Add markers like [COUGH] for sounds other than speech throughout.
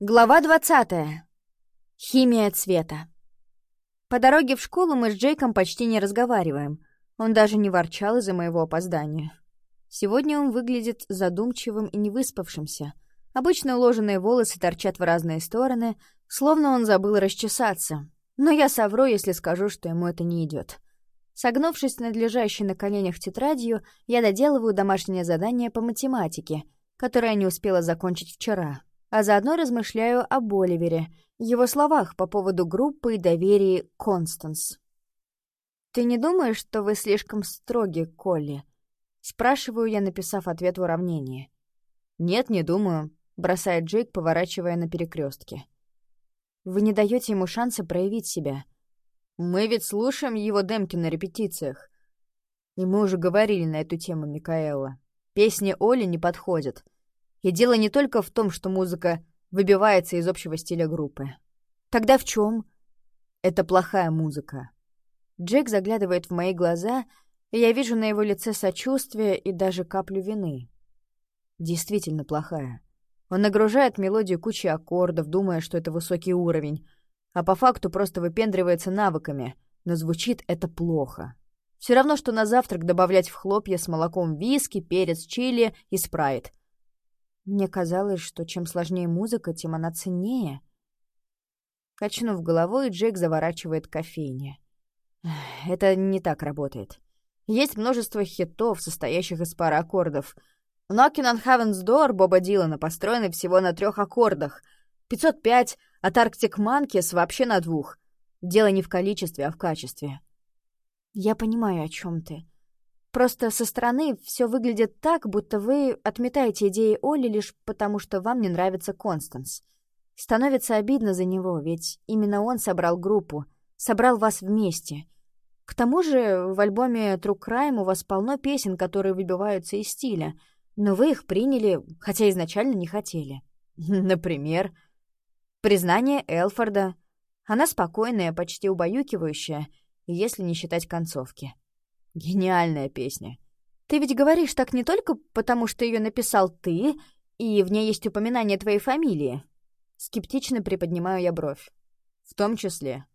Глава 20. Химия цвета. По дороге в школу мы с Джейком почти не разговариваем. Он даже не ворчал из-за моего опоздания. Сегодня он выглядит задумчивым и невыспавшимся. Обычно уложенные волосы торчат в разные стороны, словно он забыл расчесаться. Но я совру, если скажу, что ему это не идет. Согнувшись над лежащей на коленях тетрадью, я доделываю домашнее задание по математике, которое не успела закончить вчера а заодно размышляю о Боливере, его словах по поводу группы и доверии Констанс. «Ты не думаешь, что вы слишком строги, Колли?» Спрашиваю я, написав ответ в уравнении. «Нет, не думаю», — бросает Джейк, поворачивая на перекрестке. «Вы не даете ему шанса проявить себя. Мы ведь слушаем его демки на репетициях. И мы уже говорили на эту тему, Микаэла. Песни Оли не подходят. И дело не только в том, что музыка выбивается из общего стиля группы. Тогда в чем? Это плохая музыка. Джек заглядывает в мои глаза, и я вижу на его лице сочувствие и даже каплю вины. Действительно плохая. Он нагружает мелодию кучей аккордов, думая, что это высокий уровень, а по факту просто выпендривается навыками, но звучит это плохо. Все равно, что на завтрак добавлять в хлопья с молоком виски, перец, чили и спрайт. Мне казалось, что чем сложнее музыка, тем она ценнее. Качнув головой, Джек заворачивает кофейне. Это не так работает. Есть множество хитов, состоящих из пары аккордов. «Knockin' on Heaven's Door» Боба Дилана построены всего на трех аккордах. 505 от Arctic Monkeys вообще на двух. Дело не в количестве, а в качестве. Я понимаю, о чем ты. Просто со стороны все выглядит так, будто вы отметаете идеи Оли лишь потому, что вам не нравится Констанс. Становится обидно за него, ведь именно он собрал группу, собрал вас вместе. К тому же в альбоме True Crime у вас полно песен, которые выбиваются из стиля, но вы их приняли, хотя изначально не хотели. [LAUGHS] Например, признание Элфорда. Она спокойная, почти убаюкивающая, если не считать концовки. Гениальная песня. Ты ведь говоришь так не только потому, что ее написал ты, и в ней есть упоминание твоей фамилии. Скептично приподнимаю я бровь. В том числе.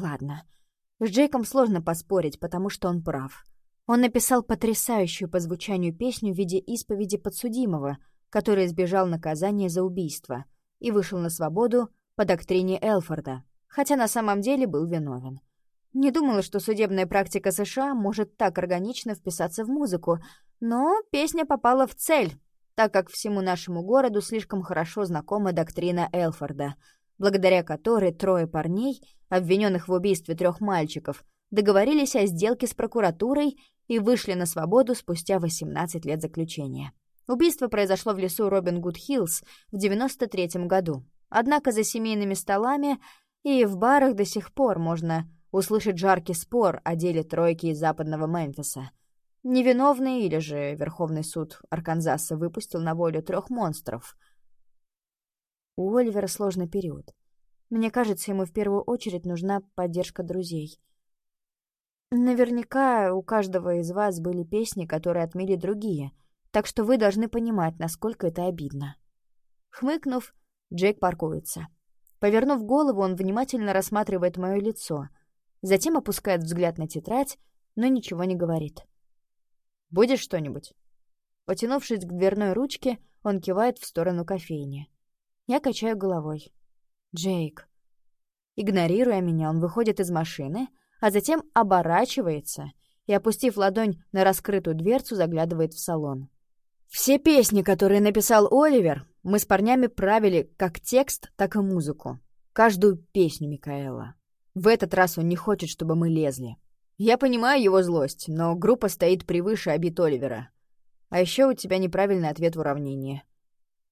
ладно. С Джейком сложно поспорить, потому что он прав. Он написал потрясающую по звучанию песню в виде исповеди подсудимого, который избежал наказания за убийство и вышел на свободу по доктрине Элфорда, хотя на самом деле был виновен. Не думала, что судебная практика США может так органично вписаться в музыку, но песня попала в цель, так как всему нашему городу слишком хорошо знакома доктрина Элфорда, благодаря которой трое парней, обвиненных в убийстве трех мальчиков, договорились о сделке с прокуратурой и вышли на свободу спустя 18 лет заключения. Убийство произошло в лесу Робин Гуд Хиллз в 93 году. Однако за семейными столами и в барах до сих пор можно услышать жаркий спор о деле тройки из западного Мемфиса. Невиновный или же Верховный суд Арканзаса выпустил на волю трех монстров. У Оливера сложный период. Мне кажется, ему в первую очередь нужна поддержка друзей. Наверняка у каждого из вас были песни, которые отмели другие, так что вы должны понимать, насколько это обидно. Хмыкнув, Джек паркуется. Повернув голову, он внимательно рассматривает мое лицо — затем опускает взгляд на тетрадь, но ничего не говорит. «Будешь что-нибудь?» Потянувшись к дверной ручке, он кивает в сторону кофейни. Я качаю головой. «Джейк». Игнорируя меня, он выходит из машины, а затем оборачивается и, опустив ладонь на раскрытую дверцу, заглядывает в салон. Все песни, которые написал Оливер, мы с парнями правили как текст, так и музыку. Каждую песню Микаэла. В этот раз он не хочет, чтобы мы лезли. Я понимаю его злость, но группа стоит превыше обид Оливера. А еще у тебя неправильный ответ в уравнении.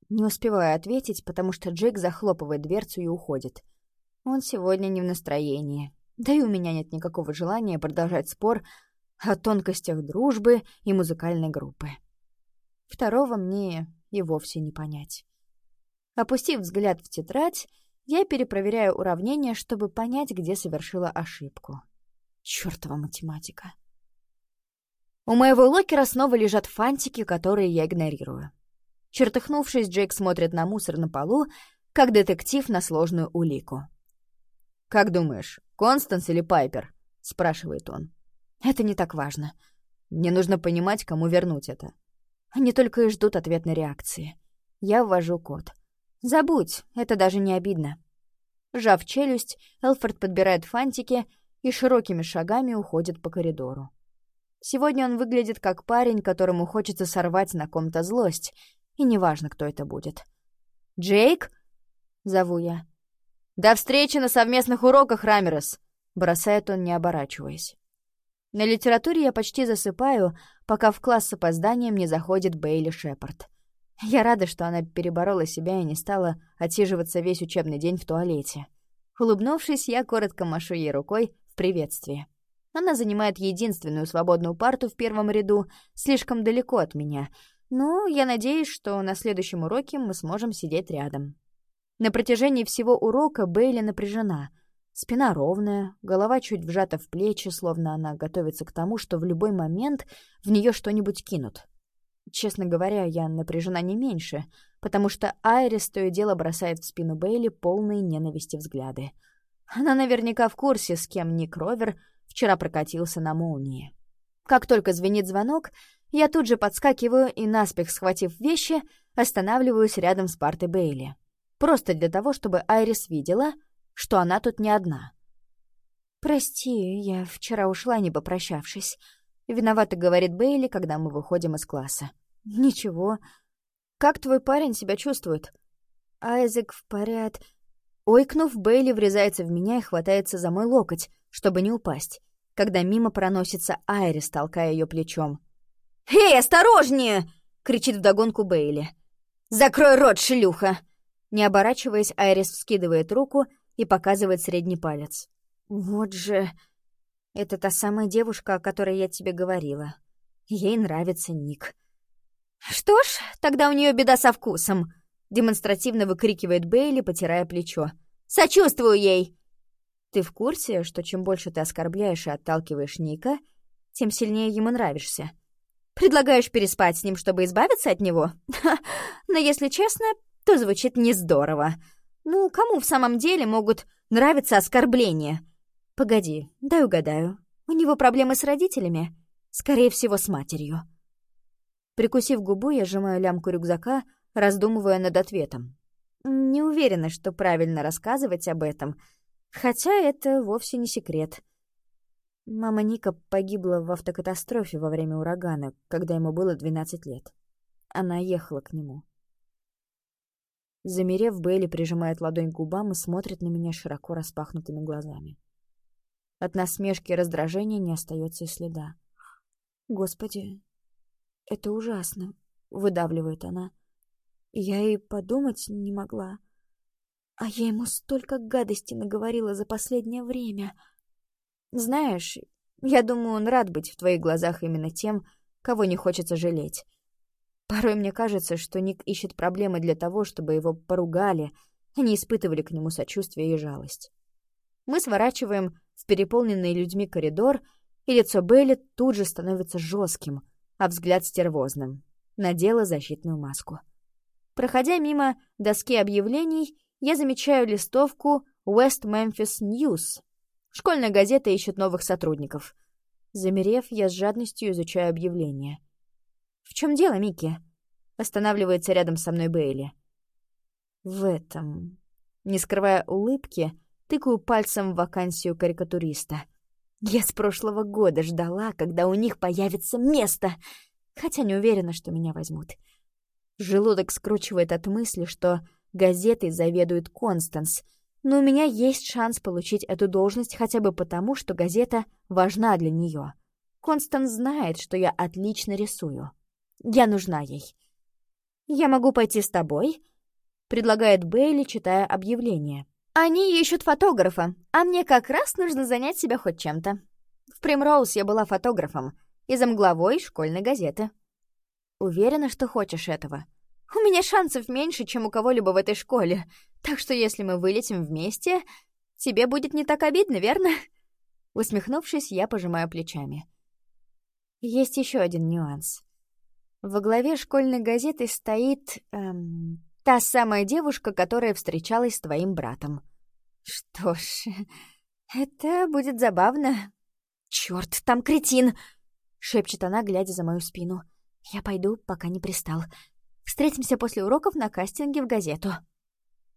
Не успеваю ответить, потому что Джек захлопывает дверцу и уходит. Он сегодня не в настроении. Да и у меня нет никакого желания продолжать спор о тонкостях дружбы и музыкальной группы. Второго мне и вовсе не понять. Опустив взгляд в тетрадь, я перепроверяю уравнение, чтобы понять, где совершила ошибку. Чёртова математика. У моего локера снова лежат фантики, которые я игнорирую. Чертыхнувшись, Джейк смотрит на мусор на полу, как детектив на сложную улику. «Как думаешь, Констанс или Пайпер?» — спрашивает он. «Это не так важно. Мне нужно понимать, кому вернуть это». Они только и ждут ответной реакции. Я ввожу код. «Забудь, это даже не обидно». Жав челюсть, Элфорд подбирает фантики и широкими шагами уходит по коридору. Сегодня он выглядит как парень, которому хочется сорвать на ком-то злость, и неважно, кто это будет. «Джейк?» — зову я. «До встречи на совместных уроках, Рамерес!» — бросает он, не оборачиваясь. На литературе я почти засыпаю, пока в класс с опозданием не заходит Бейли Шепард. Я рада, что она переборола себя и не стала отсиживаться весь учебный день в туалете. Улыбнувшись, я коротко машу ей рукой в приветствии. Она занимает единственную свободную парту в первом ряду, слишком далеко от меня, но я надеюсь, что на следующем уроке мы сможем сидеть рядом. На протяжении всего урока Бейли напряжена. Спина ровная, голова чуть вжата в плечи, словно она готовится к тому, что в любой момент в нее что-нибудь кинут. Честно говоря, я напряжена не меньше, потому что Айрис то и дело бросает в спину Бейли полные ненависти взгляды. Она наверняка в курсе, с кем Ник Ровер вчера прокатился на молнии. Как только звенит звонок, я тут же подскакиваю и, наспех схватив вещи, останавливаюсь рядом с партой Бейли. Просто для того, чтобы Айрис видела, что она тут не одна. «Прости, я вчера ушла, не попрощавшись», — виновато говорит Бейли, когда мы выходим из класса. «Ничего. Как твой парень себя чувствует?» «Айзек в порядке...» Ойкнув, Бейли врезается в меня и хватается за мой локоть, чтобы не упасть, когда мимо проносится Айрис, толкая ее плечом. «Эй, осторожнее!» — кричит вдогонку Бейли. «Закрой рот, шлюха!» Не оборачиваясь, Айрис вскидывает руку и показывает средний палец. «Вот же...» «Это та самая девушка, о которой я тебе говорила. Ей нравится Ник». «Что ж, тогда у нее беда со вкусом», — демонстративно выкрикивает Бейли, потирая плечо. «Сочувствую ей!» «Ты в курсе, что чем больше ты оскорбляешь и отталкиваешь Ника, тем сильнее ему нравишься?» «Предлагаешь переспать с ним, чтобы избавиться от него? Но если честно, то звучит не здорово. Ну, кому в самом деле могут нравиться оскорбления?» «Погоди, дай угадаю. У него проблемы с родителями? Скорее всего, с матерью». Прикусив губу, я сжимаю лямку рюкзака, раздумывая над ответом. Не уверена, что правильно рассказывать об этом, хотя это вовсе не секрет. Мама Ника погибла в автокатастрофе во время урагана, когда ему было 12 лет. Она ехала к нему. Замерев, Бейли прижимает ладонь к губам и смотрит на меня широко распахнутыми глазами. От насмешки и раздражения не остается и следа. «Господи, это ужасно», — выдавливает она. Я и подумать не могла. А я ему столько гадости наговорила за последнее время. Знаешь, я думаю, он рад быть в твоих глазах именно тем, кого не хочется жалеть. Порой мне кажется, что Ник ищет проблемы для того, чтобы его поругали, а не испытывали к нему сочувствие и жалость. Мы сворачиваем в переполненный людьми коридор, и лицо Белли тут же становится жестким, а взгляд стервозным. Надела защитную маску. Проходя мимо доски объявлений, я замечаю листовку West Memphis News. Школьная газета ищет новых сотрудников. Замерев, я с жадностью изучаю объявление. «В чем дело, Микки?» Останавливается рядом со мной Бейли. «В этом...» Не скрывая улыбки, тыкаю пальцем в вакансию карикатуриста. Я с прошлого года ждала, когда у них появится место, хотя не уверена, что меня возьмут. Желудок скручивает от мысли, что газетой заведует Констанс, но у меня есть шанс получить эту должность хотя бы потому, что газета важна для нее. Констанс знает, что я отлично рисую. Я нужна ей. «Я могу пойти с тобой?» — предлагает Бейли, читая объявление. «Они ищут фотографа, а мне как раз нужно занять себя хоть чем-то. В Примроуз я была фотографом и замглавой школьной газеты. Уверена, что хочешь этого? У меня шансов меньше, чем у кого-либо в этой школе, так что если мы вылетим вместе, тебе будет не так обидно, верно?» Усмехнувшись, я пожимаю плечами. Есть еще один нюанс. Во главе школьной газеты стоит... Эм, Та самая девушка, которая встречалась с твоим братом. Что ж, [LAUGHS] это будет забавно. Черт, там кретин! Шепчет она, глядя за мою спину. Я пойду, пока не пристал. Встретимся после уроков на кастинге в газету.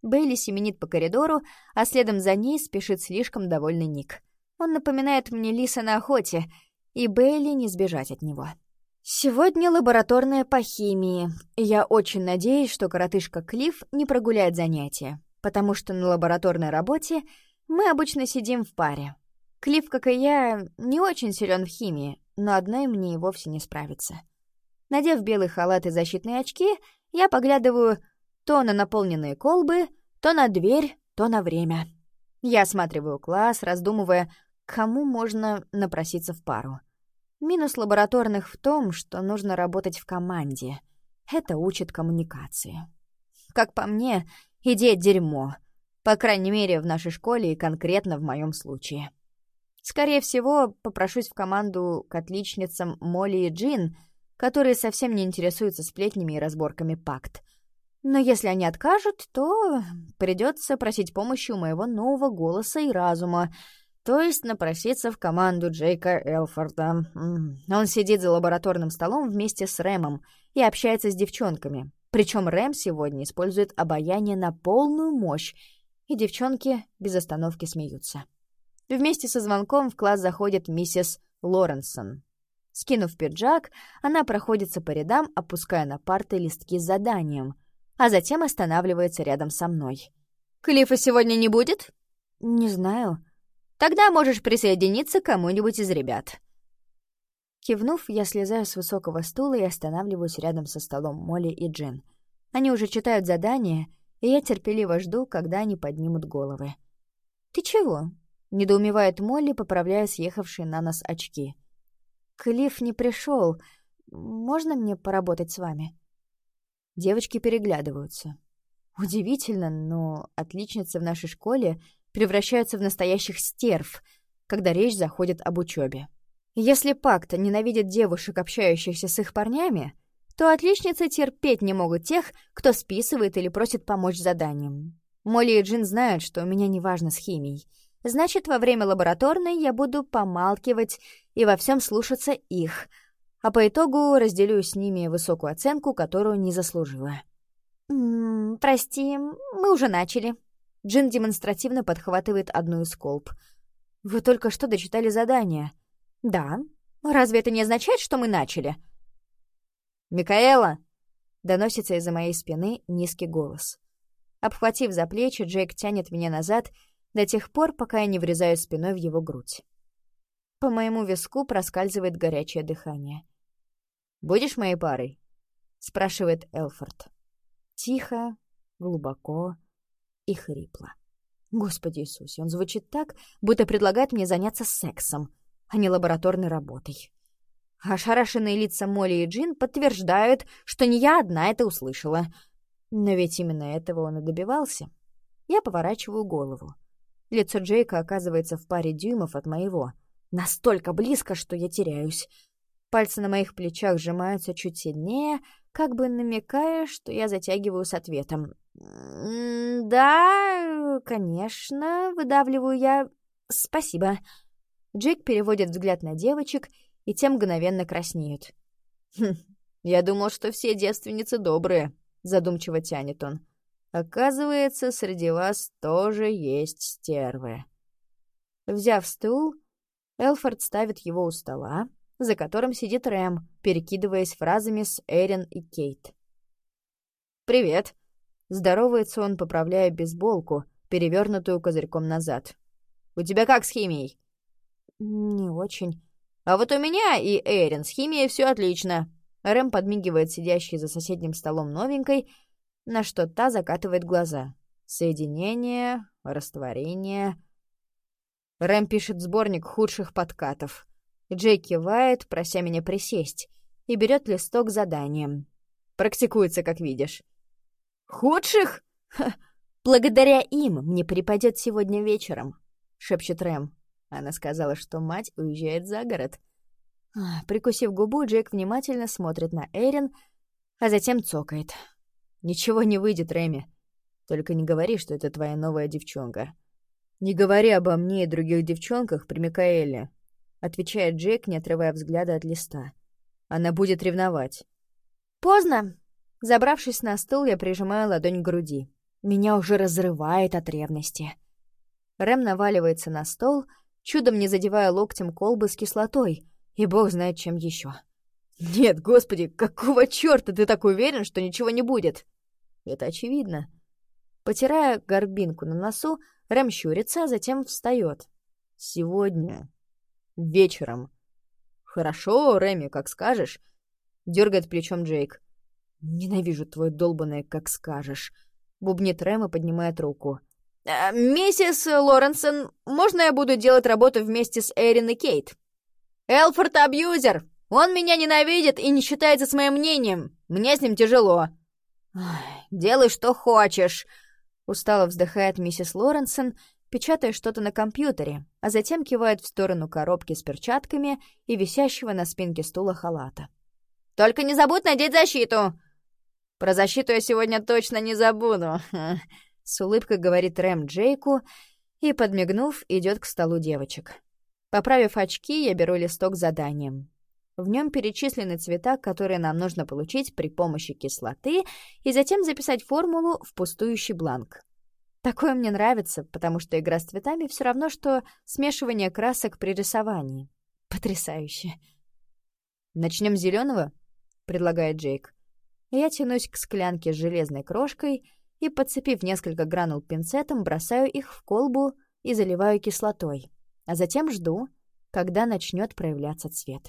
Бейли семенит по коридору, а следом за ней спешит слишком довольный Ник. Он напоминает мне лиса на охоте, и Бейли не сбежать от него. Сегодня лабораторная по химии, я очень надеюсь, что коротышка Клифф не прогуляет занятия, потому что на лабораторной работе мы обычно сидим в паре. Клифф, как и я, не очень силен в химии, но одной мне и вовсе не справится. Надев белый халат и защитные очки, я поглядываю то на наполненные колбы, то на дверь, то на время. Я осматриваю класс, раздумывая, кому можно напроситься в пару. Минус лабораторных в том, что нужно работать в команде. Это учит коммуникации. Как по мне, идея дерьмо. По крайней мере, в нашей школе и конкретно в моем случае. Скорее всего, попрошусь в команду к отличницам Молли и Джин, которые совсем не интересуются сплетнями и разборками пакт. Но если они откажут, то придется просить помощи у моего нового голоса и разума, то есть напроситься в команду Джейка Элфорда. Он сидит за лабораторным столом вместе с Рэмом и общается с девчонками. Причем Рэм сегодня использует обаяние на полную мощь, и девчонки без остановки смеются. Вместе со звонком в класс заходит миссис Лоренсон. Скинув пиджак, она проходится по рядам, опуская на парты листки с заданием, а затем останавливается рядом со мной. «Клиффа сегодня не будет?» «Не знаю. Тогда можешь присоединиться к кому-нибудь из ребят». Кивнув, я слезаю с высокого стула и останавливаюсь рядом со столом Молли и Джин. Они уже читают задание, и я терпеливо жду, когда они поднимут головы. «Ты чего?» Недоумевает Молли, поправляя съехавшие на нос очки. «Клифф не пришел. Можно мне поработать с вами?» Девочки переглядываются. Удивительно, но отличницы в нашей школе превращаются в настоящих стерв, когда речь заходит об учебе. Если пакт ненавидит девушек, общающихся с их парнями, то отличницы терпеть не могут тех, кто списывает или просит помочь заданием. Молли и Джин знают, что у меня не важно с химией — Значит, во время лабораторной я буду помалкивать и во всем слушаться их, а по итогу разделю с ними высокую оценку, которую не заслужила. «М -м, «Прости, мы уже начали». Джин демонстративно подхватывает одну из колб. «Вы только что дочитали задание». «Да. Разве это не означает, что мы начали?» «Микаэла!» — доносится из-за моей спины низкий голос. Обхватив за плечи, Джейк тянет меня назад — до тех пор, пока я не врезаю спиной в его грудь. По моему виску проскальзывает горячее дыхание. «Будешь моей парой?» — спрашивает Элфорд. Тихо, глубоко и хрипло. Господи Иисусе, он звучит так, будто предлагает мне заняться сексом, а не лабораторной работой. Ошарашенные лица Молли и Джин подтверждают, что не я одна это услышала. Но ведь именно этого он и добивался. Я поворачиваю голову. Лицо Джейка оказывается в паре дюймов от моего. Настолько близко, что я теряюсь. Пальцы на моих плечах сжимаются чуть сильнее, как бы намекая, что я затягиваю с ответом. «Да, конечно», — выдавливаю я. «Спасибо». Джейк переводит взгляд на девочек, и те мгновенно краснеют. «Хм, я думал, что все девственницы добрые», — задумчиво тянет он. Оказывается, среди вас тоже есть стервы. Взяв стул, Элфорд ставит его у стола, за которым сидит Рэм, перекидываясь фразами с Эрин и Кейт. «Привет!» — здоровается он, поправляя бейсболку, перевернутую козырьком назад. «У тебя как с химией?» «Не очень». «А вот у меня и Эрин с химией все отлично». Рэм подмигивает сидящей за соседним столом новенькой, на что та закатывает глаза. Соединение, растворение. Рэм пишет сборник худших подкатов. Джей кивает, прося меня присесть, и берет листок заданием. Практикуется, как видишь. «Худших? Ха, благодаря им мне припадет сегодня вечером», — шепчет Рэм. Она сказала, что мать уезжает за город. Прикусив губу, Джейк внимательно смотрит на Эрин, а затем цокает. Ничего не выйдет, Рэми. Только не говори, что это твоя новая девчонка. Не говори обо мне и других девчонках при Микаэле, отвечает Джейк, не отрывая взгляда от листа. Она будет ревновать. Поздно. Забравшись на стул, я прижимаю ладонь к груди. Меня уже разрывает от ревности. Рэм наваливается на стол, чудом не задевая локтем колбы с кислотой, и бог знает чем еще. «Нет, господи, какого черта ты так уверен, что ничего не будет?» «Это очевидно». Потирая горбинку на носу, Рэм щурится, а затем встает. «Сегодня. Вечером». «Хорошо, Рэми, как скажешь», — дергает плечом Джейк. «Ненавижу твой долбанное «как скажешь», — бубнит Рэм и поднимает руку. «Э, «Миссис Лоренсон, можно я буду делать работу вместе с Эрин и Кейт?» «Элфорд абьюзер! Он меня ненавидит и не считается с моим мнением. Мне с ним тяжело». «Делай, что хочешь», — устало вздыхает миссис Лоренсон, печатая что-то на компьютере, а затем кивает в сторону коробки с перчатками и висящего на спинке стула халата. «Только не забудь надеть защиту!» «Про защиту я сегодня точно не забуду», [LAUGHS] — с улыбкой говорит Рэм Джейку и, подмигнув, идет к столу девочек. Поправив очки, я беру листок с заданием. В нем перечислены цвета, которые нам нужно получить при помощи кислоты, и затем записать формулу в пустующий бланк. Такое мне нравится, потому что игра с цветами все равно, что смешивание красок при рисовании. Потрясающе. Начнем с зеленого, предлагает Джейк. Я тянусь к склянке с железной крошкой и, подцепив несколько гранул пинцетом, бросаю их в колбу и заливаю кислотой, а затем жду, когда начнет проявляться цвет.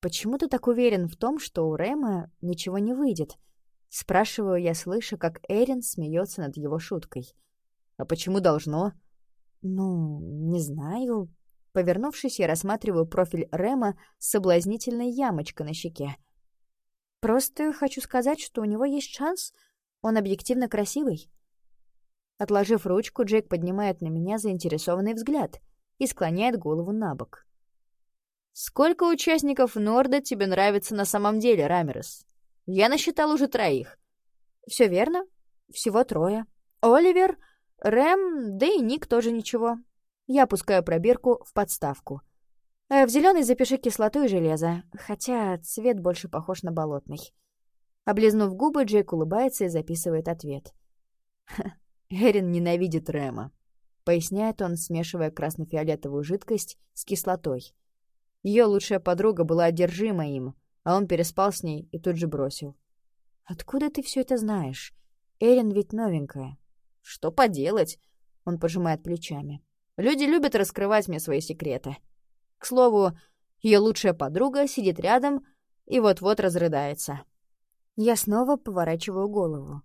«Почему ты так уверен в том, что у Рэма ничего не выйдет?» Спрашиваю я, слыша, как Эрин смеется над его шуткой. «А почему должно?» «Ну, не знаю». Повернувшись, я рассматриваю профиль Рэма с соблазнительной ямочкой на щеке. «Просто хочу сказать, что у него есть шанс. Он объективно красивый». Отложив ручку, Джек поднимает на меня заинтересованный взгляд и склоняет голову на бок. «Сколько участников Норда тебе нравится на самом деле, Рамерес? Я насчитал уже троих». Все верно. Всего трое. Оливер, Рэм, да и Ник тоже ничего. Я опускаю пробирку в подставку. Э, в зеленый запиши кислоту и железо, хотя цвет больше похож на болотный. Облизнув губы, Джейк улыбается и записывает ответ. «Эрин ненавидит Рэма», — поясняет он, смешивая красно-фиолетовую жидкость с кислотой. Ее лучшая подруга была одержима им, а он переспал с ней и тут же бросил. «Откуда ты все это знаешь? Эрин ведь новенькая». «Что поделать?» — он пожимает плечами. «Люди любят раскрывать мне свои секреты. Слову, ее лучшая подруга сидит рядом и вот-вот разрыдается». Я снова поворачиваю голову.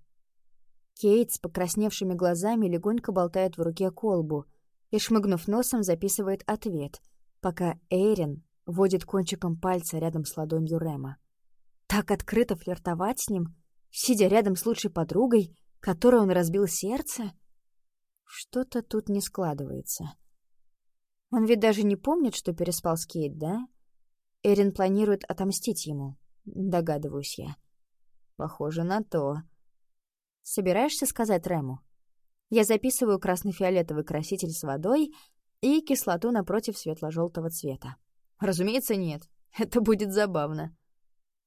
Кейт с покрасневшими глазами легонько болтает в руке колбу и, шмыгнув носом, записывает ответ, пока Эйрин водит кончиком пальца рядом с ладонью Рема. Так открыто флиртовать с ним, сидя рядом с лучшей подругой, которой он разбил сердце? Что-то тут не складывается. Он ведь даже не помнит, что переспал с Кейт, да? Эрин планирует отомстить ему, догадываюсь я. Похоже на то. Собираешься сказать Рэму? Я записываю красно-фиолетовый краситель с водой и кислоту напротив светло-желтого цвета. Разумеется, нет. Это будет забавно.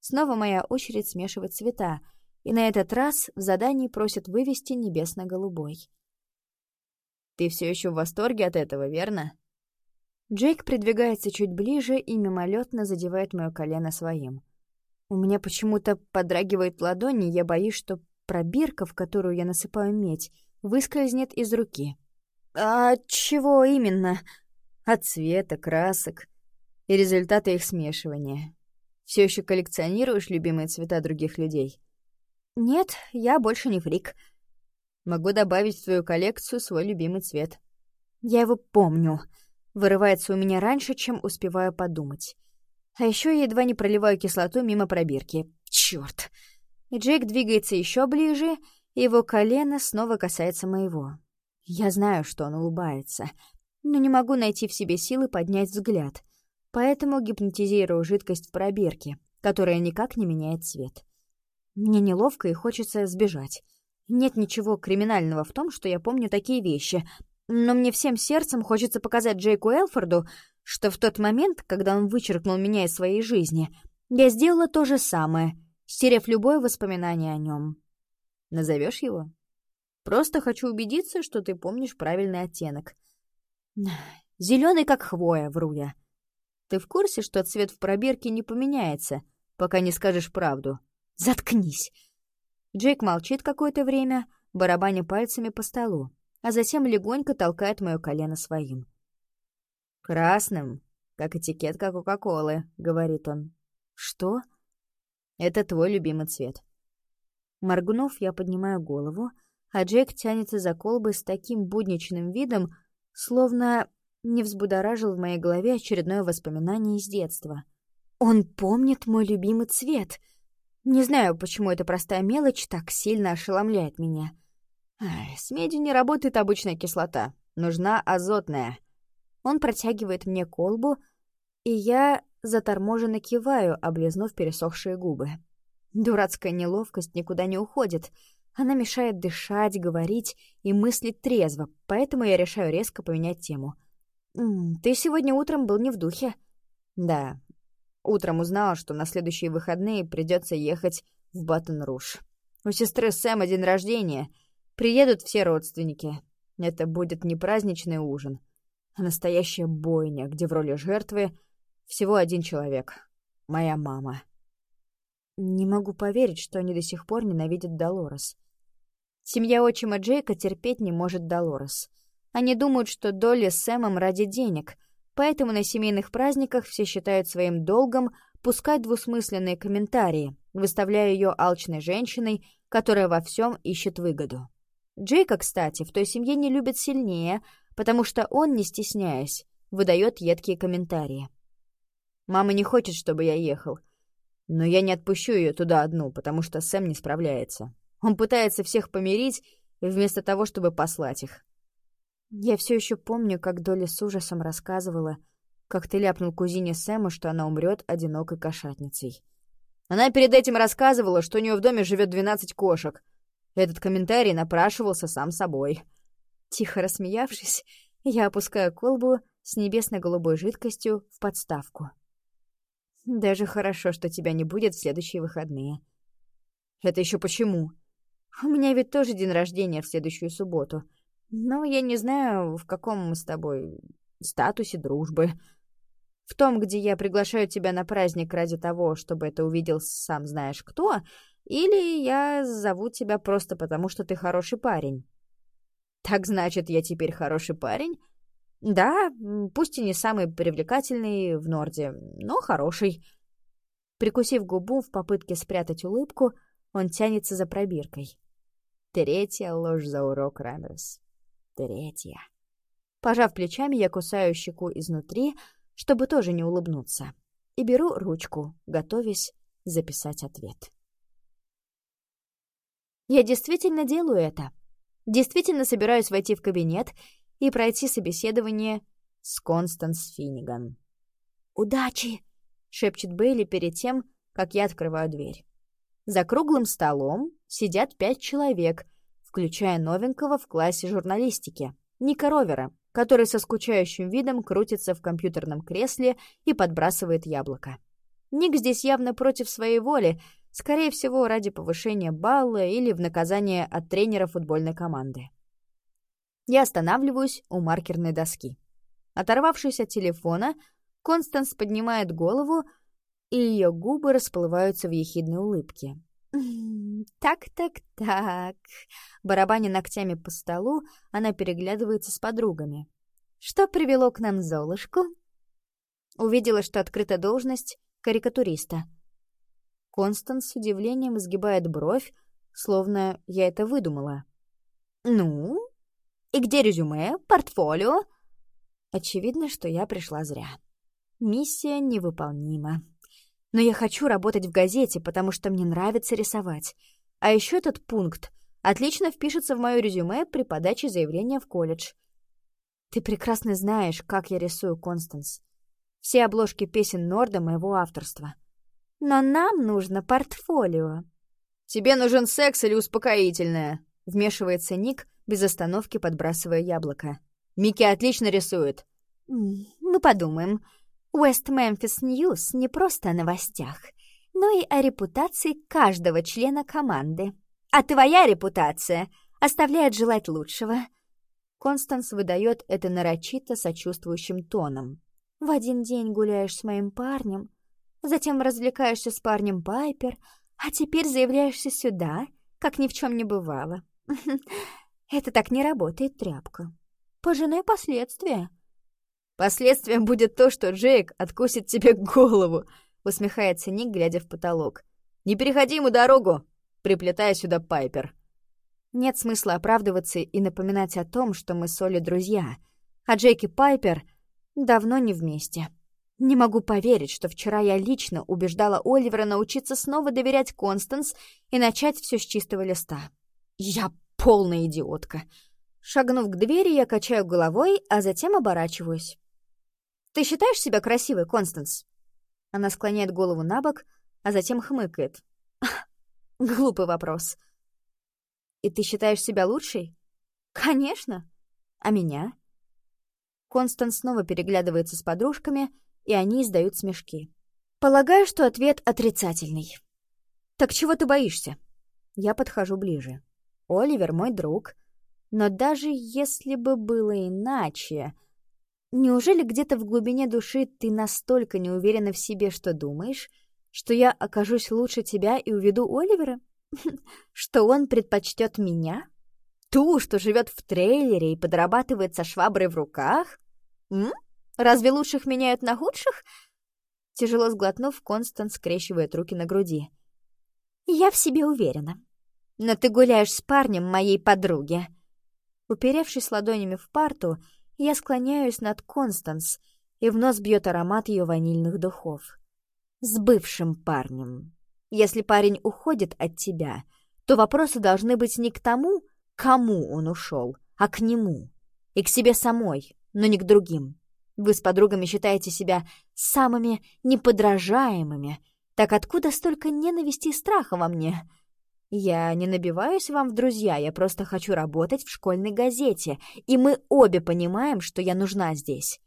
Снова моя очередь смешивать цвета, и на этот раз в задании просят вывести небесно-голубой. Ты все еще в восторге от этого, верно? Джейк придвигается чуть ближе и мимолетно задевает мое колено своим. У меня почему-то подрагивает ладони, я боюсь, что пробирка, в которую я насыпаю медь, выскользнет из руки. «А чего именно?» «От цвета, красок и результаты их смешивания. Все еще коллекционируешь любимые цвета других людей? Нет, я больше не фрик. Могу добавить в твою коллекцию свой любимый цвет. Я его помню. Вырывается у меня раньше, чем успеваю подумать. А еще я едва не проливаю кислоту мимо пробирки. Черт! И Джейк двигается еще ближе, его колено снова касается моего. Я знаю, что он улыбается, но не могу найти в себе силы поднять взгляд — поэтому гипнотизирую жидкость в пробирке, которая никак не меняет цвет. Мне неловко и хочется сбежать. Нет ничего криминального в том, что я помню такие вещи, но мне всем сердцем хочется показать Джейку Элфорду, что в тот момент, когда он вычеркнул меня из своей жизни, я сделала то же самое, стерев любое воспоминание о нем. Назовешь его? Просто хочу убедиться, что ты помнишь правильный оттенок. Зеленый, как хвоя, вру я. Ты в курсе, что цвет в пробирке не поменяется, пока не скажешь правду? Заткнись!» Джейк молчит какое-то время, барабаня пальцами по столу, а затем легонько толкает мое колено своим. «Красным, как этикетка Кока-Колы», — говорит он. «Что?» «Это твой любимый цвет». Моргнув, я поднимаю голову, а Джейк тянется за колбой с таким будничным видом, словно не взбудоражил в моей голове очередное воспоминание из детства. Он помнит мой любимый цвет. Не знаю, почему эта простая мелочь так сильно ошеломляет меня. С медью не работает обычная кислота. Нужна азотная. Он протягивает мне колбу, и я заторможенно киваю, облизнув пересохшие губы. Дурацкая неловкость никуда не уходит. Она мешает дышать, говорить и мыслить трезво, поэтому я решаю резко поменять тему — «Ты сегодня утром был не в духе». «Да. Утром узнала, что на следующие выходные придется ехать в Батон-Руш. У сестры Сэма день рождения. Приедут все родственники. Это будет не праздничный ужин, а настоящая бойня, где в роли жертвы всего один человек — моя мама». Не могу поверить, что они до сих пор ненавидят Долорес. Семья отчима Джейка терпеть не может Долорес — они думают, что Долли с Сэмом ради денег, поэтому на семейных праздниках все считают своим долгом пускать двусмысленные комментарии, выставляя ее алчной женщиной, которая во всем ищет выгоду. Джейка, кстати, в той семье не любят сильнее, потому что он, не стесняясь, выдает едкие комментарии. «Мама не хочет, чтобы я ехал. Но я не отпущу ее туда одну, потому что Сэм не справляется. Он пытается всех помирить, вместо того, чтобы послать их. Я все еще помню, как Доля с ужасом рассказывала, как ты ляпнул кузине Сэму, что она умрет одинокой кошатницей. Она перед этим рассказывала, что у нее в доме живет двенадцать кошек. Этот комментарий напрашивался сам собой. Тихо рассмеявшись, я опускаю колбу с небесно-голубой жидкостью в подставку. Даже хорошо, что тебя не будет в следующие выходные. Это еще почему? У меня ведь тоже день рождения в следующую субботу — но я не знаю, в каком мы с тобой статусе дружбы. В том, где я приглашаю тебя на праздник ради того, чтобы это увидел сам знаешь кто, или я зову тебя просто потому, что ты хороший парень. Так значит, я теперь хороший парень? Да, пусть и не самый привлекательный в Норде, но хороший. Прикусив губу в попытке спрятать улыбку, он тянется за пробиркой. Третья ложь за урок, Рамерс. Третья. Пожав плечами, я кусаю щеку изнутри, чтобы тоже не улыбнуться, и беру ручку, готовясь записать ответ. Я действительно делаю это. Действительно собираюсь войти в кабинет и пройти собеседование с Констанс Финниган. «Удачи!» — шепчет Бейли перед тем, как я открываю дверь. За круглым столом сидят пять человек, включая новенького в классе журналистики, Ника Ровера, который со скучающим видом крутится в компьютерном кресле и подбрасывает яблоко. Ник здесь явно против своей воли, скорее всего, ради повышения балла или в наказание от тренера футбольной команды. Я останавливаюсь у маркерной доски. Оторвавшись от телефона, Констанс поднимает голову, и ее губы расплываются в ехидной улыбке. [LAUGHS] «Так-так-так...» Барабаня ногтями по столу, она переглядывается с подругами. «Что привело к нам Золушку?» Увидела, что открыта должность карикатуриста. Констанс с удивлением изгибает бровь, словно я это выдумала. «Ну? И где резюме, портфолио?» Очевидно, что я пришла зря. Миссия невыполнима. Но я хочу работать в газете, потому что мне нравится рисовать. А еще этот пункт отлично впишется в мое резюме при подаче заявления в колледж. Ты прекрасно знаешь, как я рисую, Констанс. Все обложки песен Норда моего авторства. Но нам нужно портфолио. «Тебе нужен секс или успокоительное?» — вмешивается Ник, без остановки подбрасывая яблоко. «Микки отлично рисует». «Мы подумаем. West Memphis News не просто о новостях, но и о репутации каждого члена команды. А твоя репутация оставляет желать лучшего». Констанс выдает это нарочито сочувствующим тоном. «В один день гуляешь с моим парнем, затем развлекаешься с парнем Пайпер, а теперь заявляешься сюда, как ни в чем не бывало. [LAUGHS] Это так не работает, тряпка. Пожинай последствия». «Последствием будет то, что Джейк откусит тебе голову», — усмехается Ник, глядя в потолок. «Не переходи ему дорогу, приплетая сюда Пайпер». Нет смысла оправдываться и напоминать о том, что мы с Олей друзья, а Джейк и Пайпер давно не вместе. Не могу поверить, что вчера я лично убеждала Оливера научиться снова доверять Констанс и начать все с чистого листа. Я полная идиотка. Шагнув к двери, я качаю головой, а затем оборачиваюсь. «Ты считаешь себя красивой, Констанс?» Она склоняет голову на бок, а затем хмыкает. [LAUGHS] Глупый вопрос. «И ты считаешь себя лучшей?» «Конечно. А меня?» Констанс снова переглядывается с подружками, и они издают смешки. Полагаю, что ответ отрицательный. «Так чего ты боишься?» Я подхожу ближе. Оливер мой друг. Но даже если бы было иначе... Неужели где-то в глубине души ты настолько не уверена в себе, что думаешь, что я окажусь лучше тебя и уведу Оливера? [LAUGHS] Что он предпочтет меня? Ту, что живет в трейлере и подрабатывает со шваброй в руках? М? Разве лучших меняют на худших?» Тяжело сглотнув, Констанс скрещивает руки на груди. «Я в себе уверена. Но ты гуляешь с парнем моей подруги». Уперевшись ладонями в парту, я склоняюсь над Констанс, и в нос бьет аромат ее ванильных духов. «С бывшим парнем. Если парень уходит от тебя, то вопросы должны быть не к тому, кому он ушел, а к нему. И к себе самой, но не к другим. Вы с подругами считаете себя самыми неподражаемыми. Так откуда столько ненависти и страха во мне? Я не набиваюсь вам в друзья, я просто хочу работать в школьной газете, и мы обе понимаем, что я нужна здесь.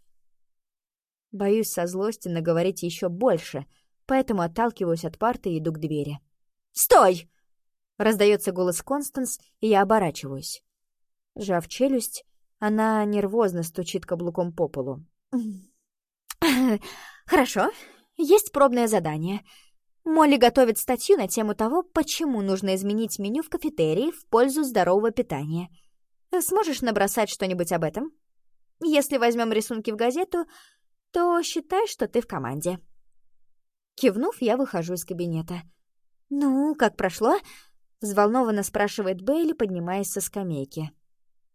Боюсь со злости наговорить еще больше, поэтому отталкиваюсь от парты и иду к двери. «Стой!» — раздается голос Констанс, и я оборачиваюсь. Сжав челюсть, она нервозно стучит каблуком по полу. [LAUGHS] «Хорошо, есть пробное задание. Молли готовит статью на тему того, почему нужно изменить меню в кафетерии в пользу здорового питания. Сможешь набросать что-нибудь об этом? Если возьмем рисунки в газету, то считай, что ты в команде». Кивнув, я выхожу из кабинета. «Ну, как прошло?» — взволнованно спрашивает Бейли, поднимаясь со скамейки.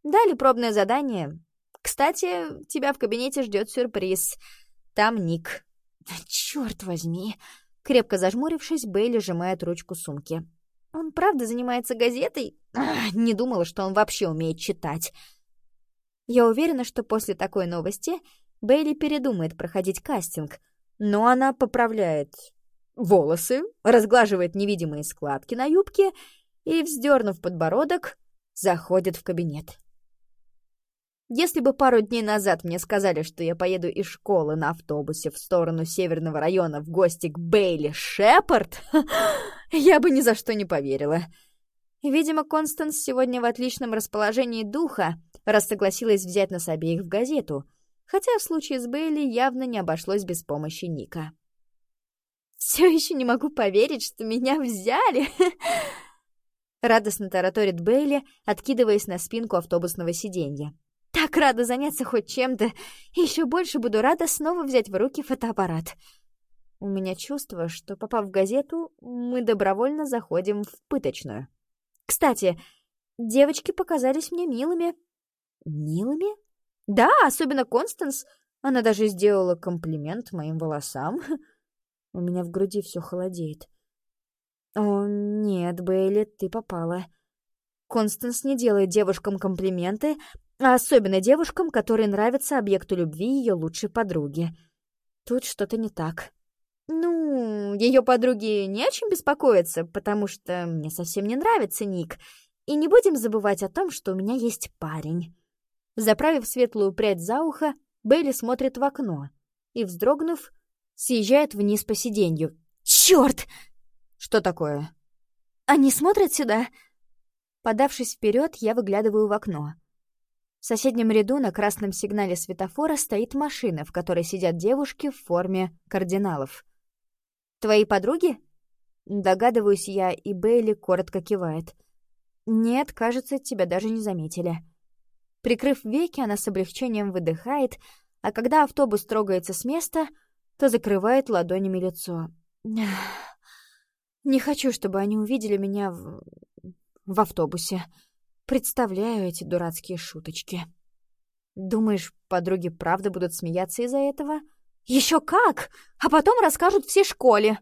«Дали пробное задание, кстати, тебя в кабинете ждет сюрприз. Там Ник. Черт возьми. Крепко зажмурившись, Бейли сжимает ручку сумки. Он правда занимается газетой? Ах, не думала, что он вообще умеет читать. Я уверена, что после такой новости Бейли передумает проходить кастинг, но она поправляет волосы, разглаживает невидимые складки на юбке и, вздернув подбородок, заходит в кабинет. Если бы пару дней назад мне сказали, что я поеду из школы на автобусе в сторону северного района в гости к Бейли Шепард, [LAUGHS] я бы ни за что не поверила. Видимо, Констанс сегодня в отличном расположении духа, раз согласилась взять нас обеих в газету, хотя в случае с Бейли явно не обошлось без помощи Ника. «Все еще не могу поверить, что меня взяли!» [LAUGHS] Радостно тараторит Бейли, откидываясь на спинку автобусного сиденья. Так рада заняться хоть чем-то. Еще больше буду рада снова взять в руки фотоаппарат. У меня чувство, что, попав в газету, мы добровольно заходим в пыточную. Кстати, девочки показались мне милыми. Милыми? Да, особенно Констанс. Она даже сделала комплимент моим волосам. У меня в груди все холодеет. О, нет, Бейли, ты попала. Констанс не делает девушкам комплименты, а особенно девушкам, которые нравятся объекту любви ее лучшей подруги. Тут что-то не так. Ну, ее подруги не о чем беспокоиться, потому что мне совсем не нравится Ник. И не будем забывать о том, что у меня есть парень. Заправив светлую прядь за ухо, Бейли смотрит в окно и, вздрогнув, съезжает вниз по сиденью. «Чёрт!» «Что такое?» «Они смотрят сюда!» Подавшись вперед, я выглядываю в окно. В соседнем ряду на красном сигнале светофора стоит машина, в которой сидят девушки в форме кардиналов. «Твои подруги?» Догадываюсь я, и Бейли коротко кивает. «Нет, кажется, тебя даже не заметили». Прикрыв веки, она с облегчением выдыхает, а когда автобус трогается с места, то закрывает ладонями лицо. Не хочу, чтобы они увидели меня в... в автобусе. Представляю эти дурацкие шуточки. Думаешь, подруги правда будут смеяться из-за этого? Еще как! А потом расскажут всей школе.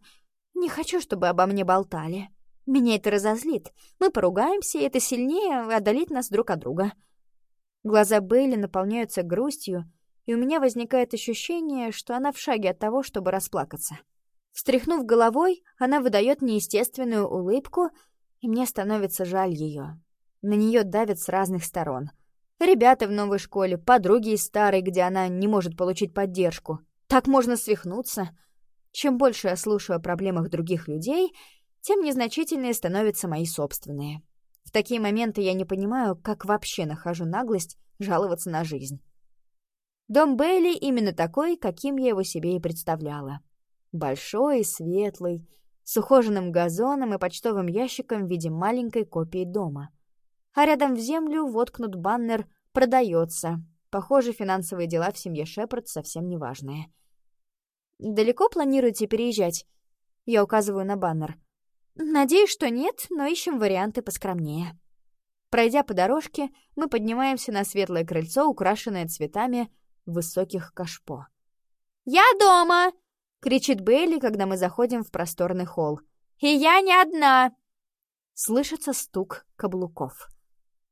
Не хочу, чтобы обо мне болтали. Меня это разозлит. Мы поругаемся, и это сильнее отдалит нас друг от друга. Глаза Бейли наполняются грустью, и у меня возникает ощущение, что она в шаге от того, чтобы расплакаться. Встряхнув головой, она выдает неестественную улыбку, и мне становится жаль ее. На нее давят с разных сторон. Ребята в новой школе, подруги из старой, где она не может получить поддержку. Так можно свихнуться. Чем больше я слушаю о проблемах других людей, тем незначительнее становятся мои собственные. В такие моменты я не понимаю, как вообще нахожу наглость жаловаться на жизнь. Дом Бейли именно такой, каким я его себе и представляла. Большой светлый, с ухоженным газоном и почтовым ящиком в виде маленькой копии дома. А рядом в землю воткнут баннер «Продается». Похоже, финансовые дела в семье Шепард совсем не важные. «Далеко планируете переезжать?» Я указываю на баннер. «Надеюсь, что нет, но ищем варианты поскромнее». Пройдя по дорожке, мы поднимаемся на светлое крыльцо, украшенное цветами высоких кашпо. «Я дома!» — кричит Бейли, когда мы заходим в просторный холл. «И я не одна!» Слышится стук каблуков.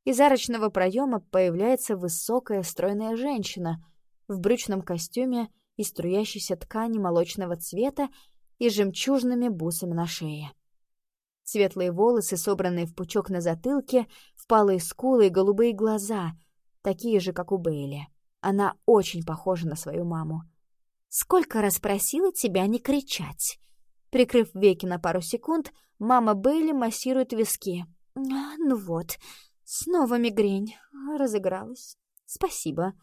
Из арочного проема появляется высокая стройная женщина в брючном костюме и струящейся ткани молочного цвета и жемчужными бусами на шее. Светлые волосы, собранные в пучок на затылке, впалые скулы и голубые глаза, такие же, как у Бейли. Она очень похожа на свою маму. Сколько раз просила тебя не кричать. Прикрыв веки на пару секунд, мама Бейли массирует виски. А, ну вот, снова мигрень. Разыгралась. Спасибо.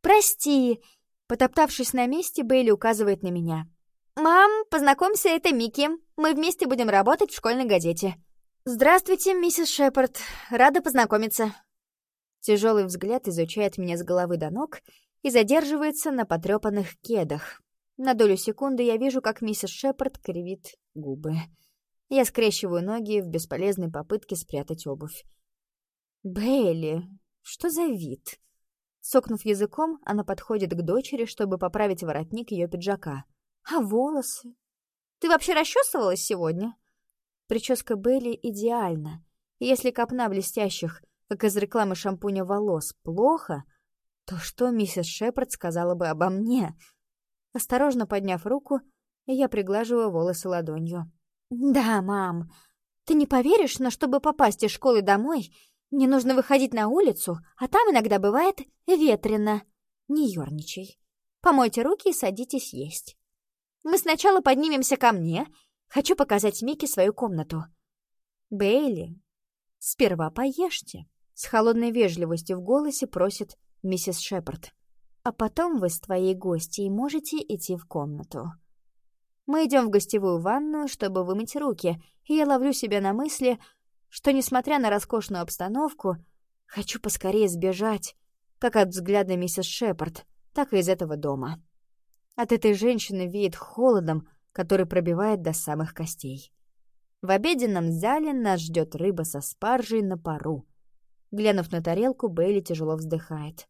Прости. Потоптавшись на месте, Бейли указывает на меня. «Мам, познакомься, это Микки. Мы вместе будем работать в школьной газете». «Здравствуйте, миссис Шепард. Рада познакомиться». Тяжелый взгляд изучает меня с головы до ног и задерживается на потрепанных кедах. На долю секунды я вижу, как миссис Шепард кривит губы. Я скрещиваю ноги в бесполезной попытке спрятать обувь. «Бейли, что за вид?» Сокнув языком, она подходит к дочери, чтобы поправить воротник ее пиджака. «А волосы? Ты вообще расчесывалась сегодня?» Прическа Бейли идеальна. Если копна блестящих, как из рекламы шампуня волос, плохо — то что миссис Шепард сказала бы обо мне? Осторожно подняв руку, я приглаживаю волосы ладонью. «Да, мам, ты не поверишь, но чтобы попасть из школы домой, мне нужно выходить на улицу, а там иногда бывает ветрено. Не ерничай. Помойте руки и садитесь есть. Мы сначала поднимемся ко мне. Хочу показать Микки свою комнату. Бейли, сперва поешьте. С холодной вежливостью в голосе просит миссис Шепард. А потом вы с твоей гостьей можете идти в комнату. Мы идем в гостевую ванную, чтобы вымыть руки, и я ловлю себя на мысли, что, несмотря на роскошную обстановку, хочу поскорее сбежать, как от взгляда миссис Шепард, так и из этого дома. От этой женщины веет холодом, который пробивает до самых костей. В обеденном зале нас ждет рыба со спаржей на пару. Глянув на тарелку, Бейли тяжело вздыхает.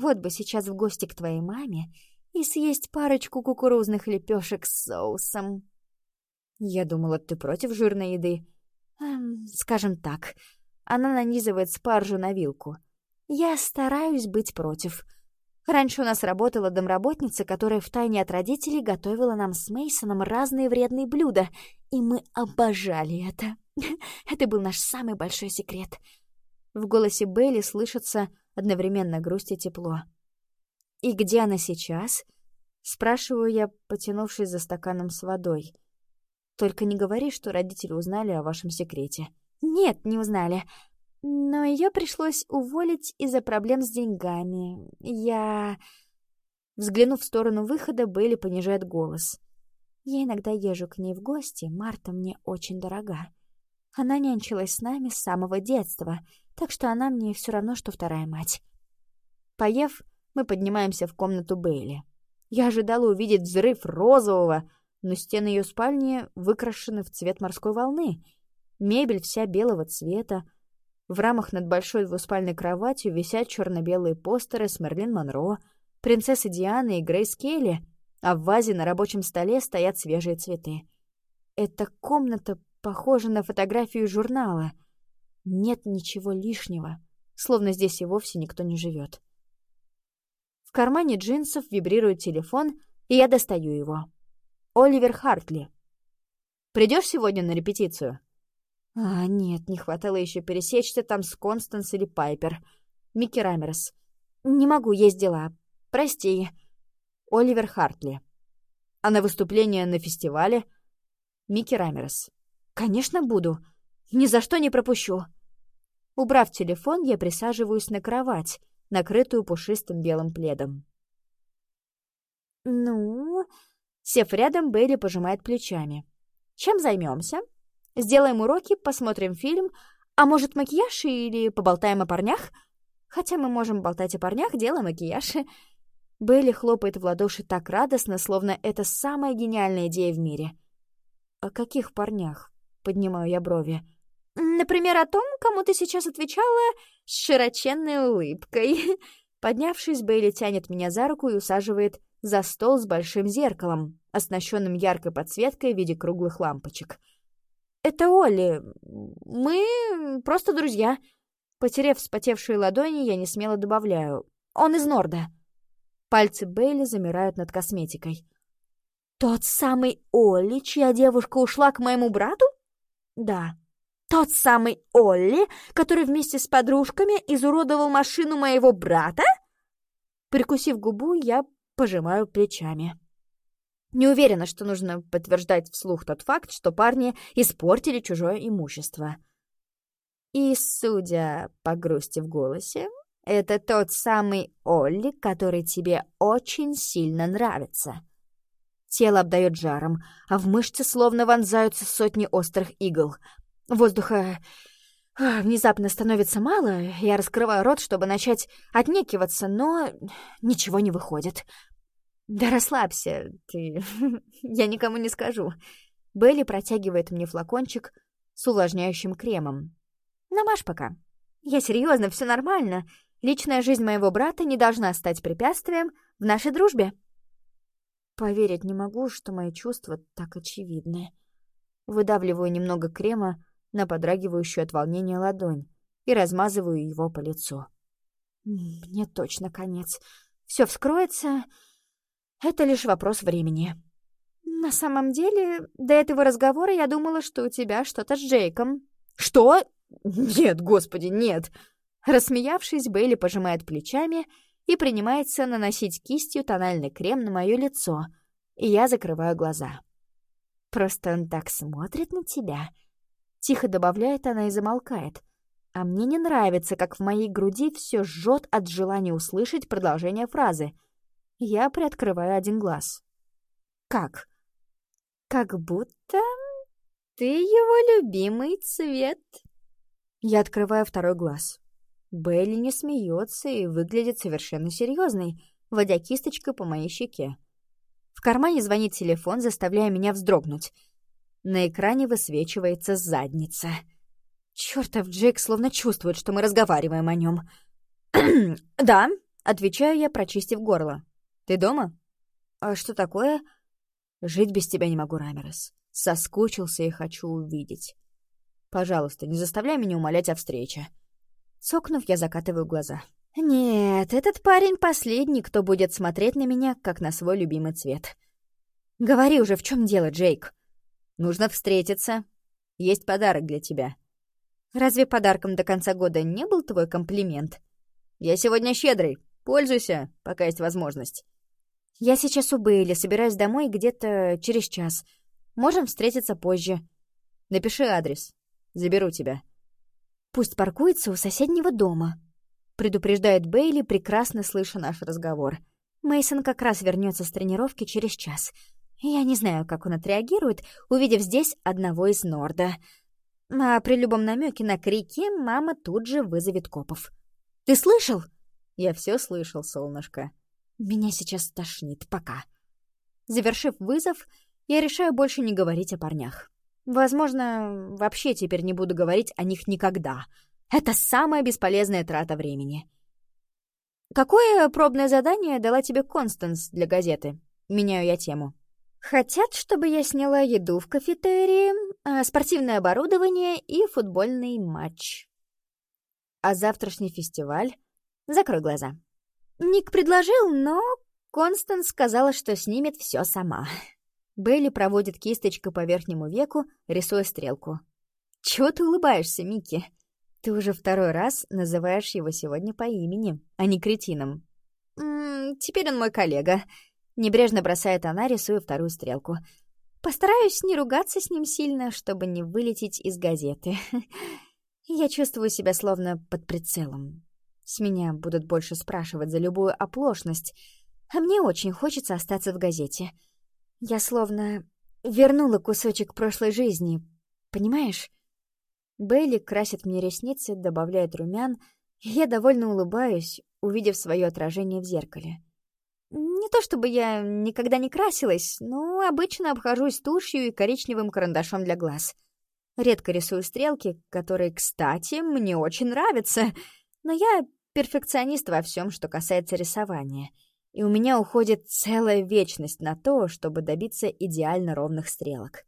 Вот бы сейчас в гости к твоей маме и съесть парочку кукурузных лепешек с соусом. Я думала, ты против жирной еды. Эм, скажем так, она нанизывает спаржу на вилку. Я стараюсь быть против. Раньше у нас работала домработница, которая втайне от родителей готовила нам с Мейсоном разные вредные блюда, и мы обожали это. [LAUGHS] Это был наш самый большой секрет. В голосе Бейли слышится одновременно грусть и тепло. «И где она сейчас?» — спрашиваю я, потянувшись за стаканом с водой. «Только не говори, что родители узнали о вашем секрете». «Нет, не узнали. Но ее пришлось уволить из-за проблем с деньгами. Я...» Взглянув в сторону выхода, Бейли понижает голос. «Я иногда езжу к ней в гости, Марта мне очень дорога. Она нянчилась с нами с самого детства, так что она мне все равно, что вторая мать». Поев, мы поднимаемся в комнату Бейли. Я ожидала увидеть взрыв розового, но стены ее спальни выкрашены в цвет морской волны. Мебель вся белого цвета, в рамах над большой двуспальной кроватью висят черно-белые постеры с Мерлин Монро, принцессы Дианы и Грейс Келли, а в вазе на рабочем столе стоят свежие цветы. Эта комната похожа на фотографию журнала. Нет ничего лишнего, словно здесь и вовсе никто не живет. В кармане джинсов вибрирует телефон, и я достаю его. Оливер Хартли. Придешь сегодня на репетицию?» А, нет, не хватало еще пересечься там с Констанс или Пайпер. Микки Рамерс. Не могу, есть дела. Прости. Оливер Хартли. А на выступление на фестивале? Микки Рамерс. Конечно, буду. Ни за что не пропущу. Убрав телефон, я присаживаюсь на кровать, накрытую пушистым белым пледом. «Ну...» Сев рядом, Бейли пожимает плечами. «Чем займемся? Сделаем уроки, посмотрим фильм, а может, макияж или поболтаем о парнях? Хотя мы можем болтать о парнях, делая макияж. Белли хлопает в ладоши так радостно, словно это самая гениальная идея в мире. «О каких парнях?» — поднимаю я брови. «Например, о том, кому ты сейчас отвечала с широченной улыбкой». [LAUGHS] Поднявшись, Бейли тянет меня за руку и усаживает за стол с большим зеркалом, оснащенным яркой подсветкой в виде круглых лампочек — «Это Олли. Мы просто друзья». Потерев вспотевшие ладони, я не смело добавляю. «Он из Норда». Пальцы Бейли замирают над косметикой. «Тот самый Олли, чья девушка ушла к моему брату?» «Да». «Тот самый Олли, который вместе с подружками изуродовал машину моего брата?» Прикусив губу, я пожимаю плечами. Не уверена, что нужно подтверждать вслух тот факт, что парни испортили чужое имущество. И, судя по грусти в голосе, это тот самый Олли, который тебе очень сильно нравится. Тело обдает жаром, а в мышцы словно вонзаются сотни острых игл. Воздуха внезапно становится мало, я раскрываю рот, чтобы начать отнекиваться, но ничего не выходит. «Да расслабься, ты... [LAUGHS] Я никому не скажу». Белли протягивает мне флакончик с увлажняющим кремом. «Намажь пока. Я серьезно, все нормально. Личная жизнь моего брата не должна стать препятствием в нашей дружбе». Поверить не могу, что мои чувства так очевидны. Выдавливаю немного крема на подрагивающую от волнения ладонь и размазываю его по лицу. Мне точно конец. Все вскроется, это лишь вопрос времени. На самом деле, до этого разговора я думала, что у тебя что-то с Джейком. Что? Нет, господи, нет. Рассмеявшись, Бейли пожимает плечами и принимается наносить кистью тональный крем на мое лицо, и я закрываю глаза. Просто он так смотрит на тебя. Тихо добавляет она и замолкает. А мне не нравится, как в моей груди все жжет от желания услышать продолжение фразы — я приоткрываю один глаз. «Как?» «Как будто ты его любимый цвет». Я открываю второй глаз. Белли не смеется и выглядит совершенно серьезной, водя кисточкой по моей щеке. В кармане звонит телефон, заставляя меня вздрогнуть. На экране высвечивается задница. Чёртов Джек словно чувствует, что мы разговариваем о нем. [CLEARS THROAT] «Да», — отвечаю я, прочистив горло. Ты дома? А что такое? Жить без тебя не могу, Рамерес. Соскучился и хочу увидеть. Пожалуйста, не заставляй меня умолять о встрече. Цокнув, я закатываю глаза. Нет, этот парень последний, кто будет смотреть на меня, как на свой любимый цвет. Говори уже, в чем дело, Джейк? Нужно встретиться. Есть подарок для тебя. Разве подарком до конца года не был твой комплимент? Я сегодня щедрый. Пользуйся, пока есть возможность. Я сейчас у Бейли, собираюсь домой где-то через час. Можем встретиться позже. Напиши адрес. Заберу тебя. Пусть паркуется у соседнего дома. Предупреждает Бейли, прекрасно слыша наш разговор. Мейсон как раз вернется с тренировки через час. Я не знаю, как он отреагирует, увидев здесь одного из Норда. А при любом намеке на крики мама тут же вызовет копов. «Ты слышал?» «Я все слышал, солнышко». «Меня сейчас тошнит. Пока». Завершив вызов, я решаю больше не говорить о парнях. Возможно, вообще теперь не буду говорить о них никогда. Это самая бесполезная трата времени. «Какое пробное задание дала тебе Констанс для газеты?» Меняю я тему. «Хотят, чтобы я сняла еду в кафетерии, а, спортивное оборудование и футбольный матч». «А завтрашний фестиваль?» «Закрой глаза». Ник предложил, но Констанс сказала, что снимет все сама. Белли проводит кисточкой по верхнему веку, рисуя стрелку. «Чего ты улыбаешься, Микки? Ты уже второй раз называешь его сегодня по имени, а не кретином». «М -м, «Теперь он мой коллега», — небрежно бросает она, рисуя вторую стрелку. «Постараюсь не ругаться с ним сильно, чтобы не вылететь из газеты. [LAUGHS] Я чувствую себя словно под прицелом. С меня будут больше спрашивать за любую оплошность, а мне очень хочется остаться в газете». Я словно вернула кусочек прошлой жизни, понимаешь? Бейли красит мне ресницы, добавляет румян, и я довольно улыбаюсь, увидев свое отражение в зеркале. Не то чтобы я никогда не красилась, но обычно обхожусь тушью и коричневым карандашом для глаз. Редко рисую стрелки, которые, кстати, мне очень нравятся, но я перфекционист во всем, что касается рисования — и у меня уходит целая вечность на то, чтобы добиться идеально ровных стрелок.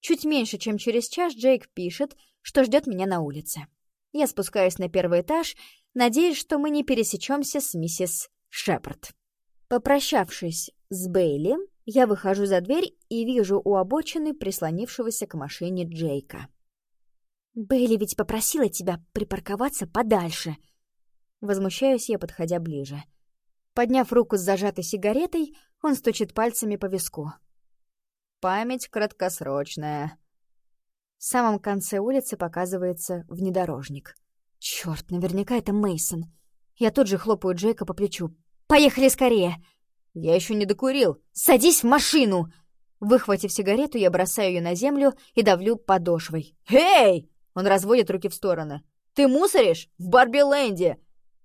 Чуть меньше, чем через час, Джейк пишет, что ждет меня на улице. Я спускаюсь на первый этаж, надеясь, что мы не пересечемся с миссис Шепард. Попрощавшись с Бейли, я выхожу за дверь и вижу у обочины прислонившегося к машине Джейка. «Бейли ведь попросила тебя припарковаться подальше!» Возмущаюсь я, подходя ближе. — Подняв руку с зажатой сигаретой, он стучит пальцами по виску. «Память краткосрочная». В самом конце улицы показывается внедорожник. Черт, наверняка это Мейсон. Я тут же хлопаю Джейка по плечу. «Поехали скорее!» «Я еще не докурил!» «Садись в машину!» Выхватив сигарету, я бросаю ее на землю и давлю подошвой. «Эй!» Он разводит руки в стороны. «Ты мусоришь? В Барби-ленде!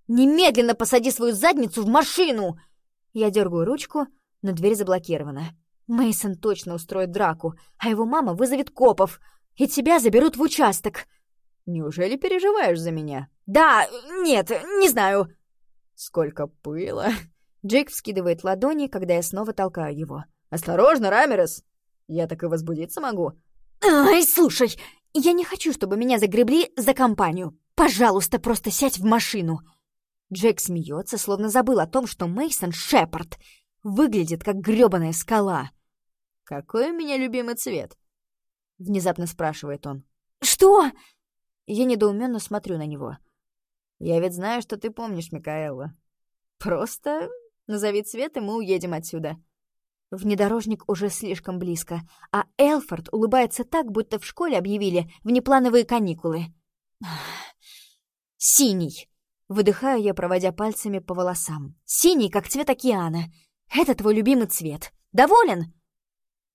Немедленно посади свою задницу в машину!» Я дергаю ручку, но дверь заблокирована. Мейсон точно устроит драку, а его мама вызовет копов, и тебя заберут в участок. Неужели переживаешь за меня? Да, нет, не знаю. Сколько пыла. Джейк вскидывает ладони, когда я снова толкаю его. Осторожно, Рамерес! Я так и возбудиться могу. Ай, слушай, я не хочу, чтобы меня загребли за компанию. Пожалуйста, просто сядь в машину. Джек смеется, словно забыл о том, что Мейсон Шепард выглядит как грёбаная скала. «Какой у меня любимый цвет?» — внезапно спрашивает он. «Что?» Я недоуменно смотрю на него. «Я ведь знаю, что ты помнишь, Микаэла. Просто назови цвет, и мы уедем отсюда». Внедорожник уже слишком близко, а Элфорд улыбается так, будто в школе объявили внеплановые каникулы. [SIGHS] «Синий!» Выдыхаю я, проводя пальцами по волосам. «Синий, как цвет океана. Это твой любимый цвет. Доволен?»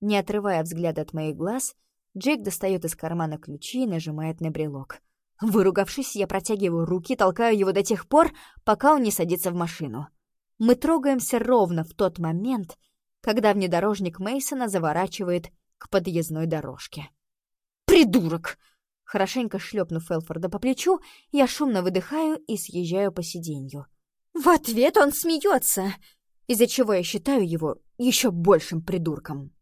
Не отрывая взгляда от моих глаз, Джейк достает из кармана ключи и нажимает на брелок. Выругавшись, я протягиваю руки, толкаю его до тех пор, пока он не садится в машину. Мы трогаемся ровно в тот момент, когда внедорожник Мейсона заворачивает к подъездной дорожке. «Придурок!» Хорошенько шлепнув Элфорда по плечу, я шумно выдыхаю и съезжаю по сиденью. В ответ он смеется, из-за чего я считаю его еще большим придурком.